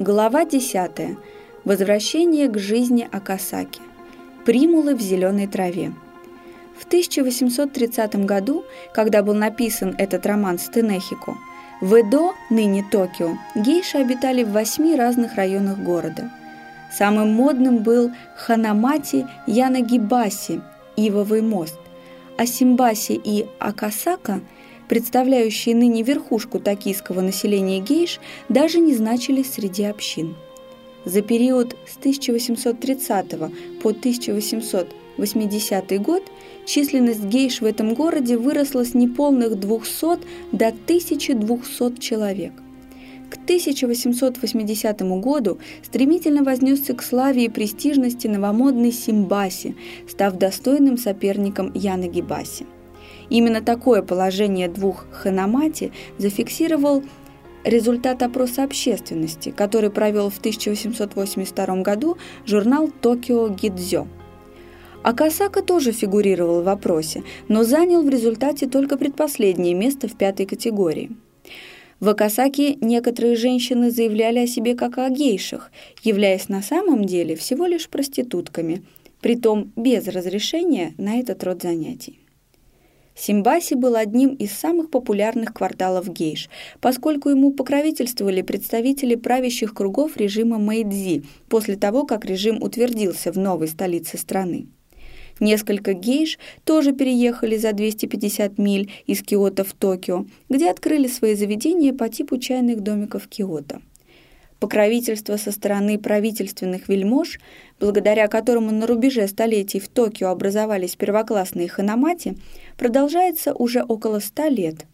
Глава 10. Возвращение к жизни Акасаки. Примулы в зеленой траве. В 1830 году, когда был написан этот роман Стенехико, в Эдо, ныне Токио, гейши обитали в восьми разных районах города. Самым модным был Ханамати Янагибаси, Ивовый мост, а Симбаси и Акасака – представляющие ныне верхушку токийского населения гейш, даже не значились среди общин. За период с 1830 по 1880 год численность гейш в этом городе выросла с неполных 200 до 1200 человек. К 1880 году стремительно вознесся к славе и престижности новомодный Симбаси, став достойным соперником Яна Гибаси. Именно такое положение двух ханамати зафиксировал результат опроса общественности, который провел в 1882 году журнал «Токио Гидзё». Акасака тоже фигурировал в вопросе, но занял в результате только предпоследнее место в пятой категории. В Акасаке некоторые женщины заявляли о себе как о гейшах, являясь на самом деле всего лишь проститутками, притом без разрешения на этот род занятий. Симбаси был одним из самых популярных кварталов гейш, поскольку ему покровительствовали представители правящих кругов режима Мэйдзи после того, как режим утвердился в новой столице страны. Несколько гейш тоже переехали за 250 миль из Киото в Токио, где открыли свои заведения по типу чайных домиков Киото. Покровительство со стороны правительственных вельмож, благодаря которому на рубеже столетий в Токио образовались первоклассные ханамати, продолжается уже около ста лет.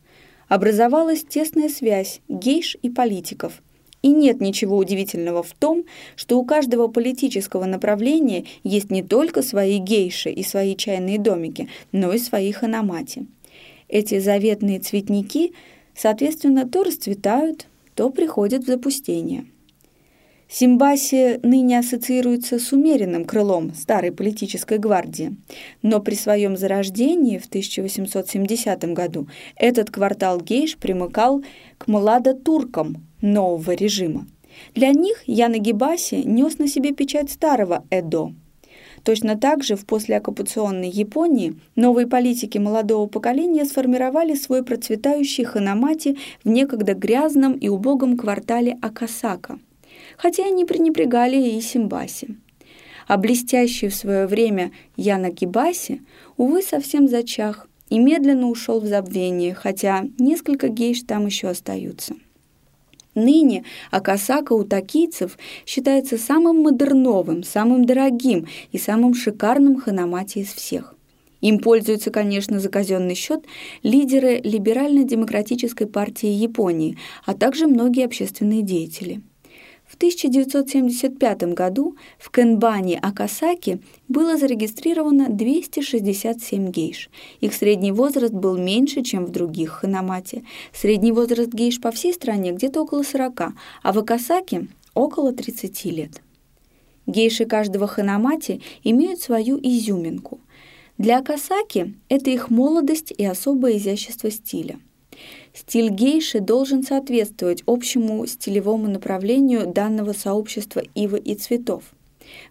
Образовалась тесная связь гейш и политиков. И нет ничего удивительного в том, что у каждого политического направления есть не только свои гейши и свои чайные домики, но и свои ханамати. Эти заветные цветники, соответственно, то расцветают, то приходят в запустение. Симбаси ныне ассоциируется с умеренным крылом старой политической гвардии, но при своем зарождении в 1870 году этот квартал гейш примыкал к младотуркам нового режима. Для них Янагибаси нес на себе печать старого Эдо. Точно так же в послеоккупационной Японии новые политики молодого поколения сформировали свой процветающий ханамати в некогда грязном и убогом квартале Акасака – хотя они пренебрегали и Симбаси. А блестящий в свое время Яна Кибаси, увы, совсем зачах и медленно ушел в забвение, хотя несколько гейш там еще остаются. Ныне Акасака у такийцев считается самым модерновым, самым дорогим и самым шикарным ханамати из всех. Им пользуются, конечно, за казенный счет лидеры либерально-демократической партии Японии, а также многие общественные деятели – в 1975 году в Кенбане Акасаки было зарегистрировано 267 гейш. Их средний возраст был меньше, чем в других ханамате. Средний возраст гейш по всей стране где-то около 40, а в Акасаке – около 30 лет. Гейши каждого ханамати имеют свою изюминку. Для Акасаки это их молодость и особое изящество стиля. Стиль гейши должен соответствовать общему стилевому направлению данного сообщества ивы и цветов.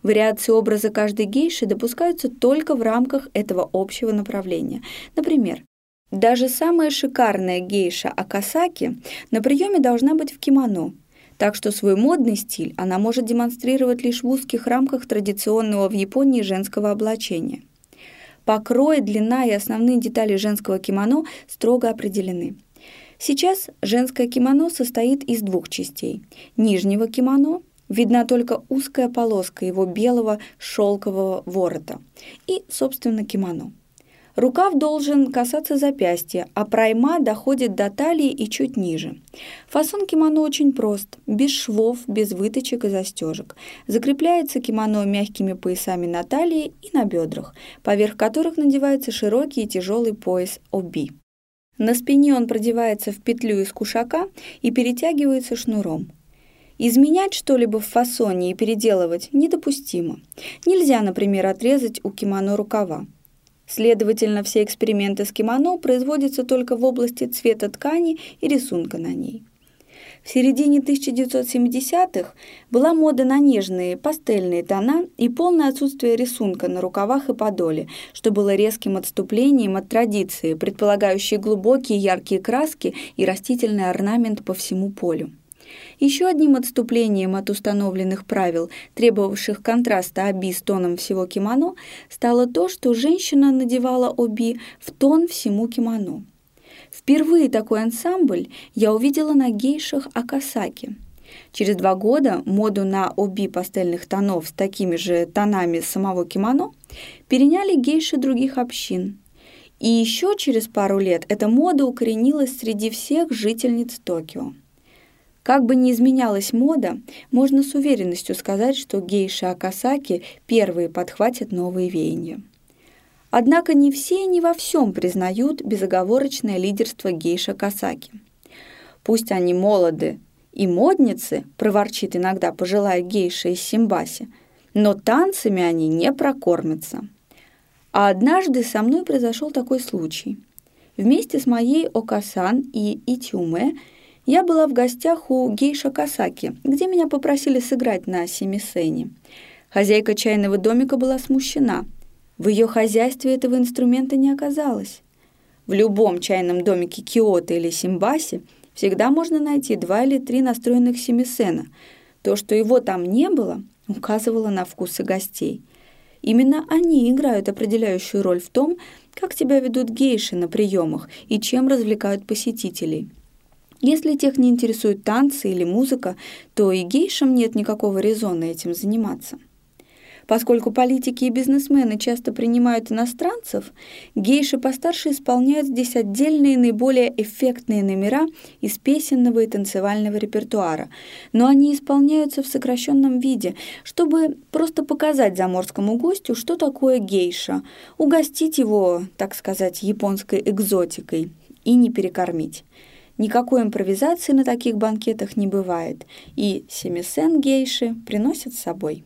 Вариации образа каждой гейши допускаются только в рамках этого общего направления. Например, даже самая шикарная гейша Акасаки на приеме должна быть в кимоно, так что свой модный стиль она может демонстрировать лишь в узких рамках традиционного в Японии женского облачения. Покрой, длина и основные детали женского кимоно строго определены. Сейчас женское кимоно состоит из двух частей. Нижнего кимоно видна только узкая полоска его белого шелкового ворота и, собственно, кимоно. Рукав должен касаться запястья, а пройма доходит до талии и чуть ниже. Фасон кимоно очень прост, без швов, без выточек и застежек. Закрепляется кимоно мягкими поясами на талии и на бедрах, поверх которых надевается широкий и тяжелый пояс оби. На спине он продевается в петлю из кушака и перетягивается шнуром. Изменять что-либо в фасоне и переделывать недопустимо. Нельзя, например, отрезать у кимоно рукава. Следовательно, все эксперименты с кимоно производятся только в области цвета ткани и рисунка на ней. В середине 1970-х была мода на нежные пастельные тона и полное отсутствие рисунка на рукавах и подоле, что было резким отступлением от традиции, предполагающей глубокие яркие краски и растительный орнамент по всему полю. Еще одним отступлением от установленных правил, требовавших контраста оби с тоном всего кимоно, стало то, что женщина надевала оби в тон всему кимоно. Впервые такой ансамбль я увидела на гейшах Акасаки. Через два года моду на оби пастельных тонов с такими же тонами самого кимоно переняли гейши других общин. И еще через пару лет эта мода укоренилась среди всех жительниц Токио. Как бы ни изменялась мода, можно с уверенностью сказать, что гейши Акасаки первые подхватят новые веяния. Однако не все и не во всем признают безоговорочное лидерство гейша Касаки. Пусть они молоды и модницы, проворчит иногда пожилая гейша из Симбаси, но танцами они не прокормятся. А однажды со мной произошел такой случай. Вместе с моей Окасан и Итюме я была в гостях у гейша Касаки, где меня попросили сыграть на семисене. Хозяйка чайного домика была смущена – в ее хозяйстве этого инструмента не оказалось. В любом чайном домике Киото или Симбаси всегда можно найти два или три настроенных семисена. То, что его там не было, указывало на вкусы гостей. Именно они играют определяющую роль в том, как тебя ведут гейши на приемах и чем развлекают посетителей. Если тех не интересуют танцы или музыка, то и гейшам нет никакого резона этим заниматься. Поскольку политики и бизнесмены часто принимают иностранцев, гейши постарше исполняют здесь отдельные наиболее эффектные номера из песенного и танцевального репертуара, но они исполняются в сокращенном виде, чтобы просто показать заморскому гостю, что такое гейша, угостить его, так сказать, японской экзотикой и не перекормить. Никакой импровизации на таких банкетах не бывает, и семисен гейши приносят с собой.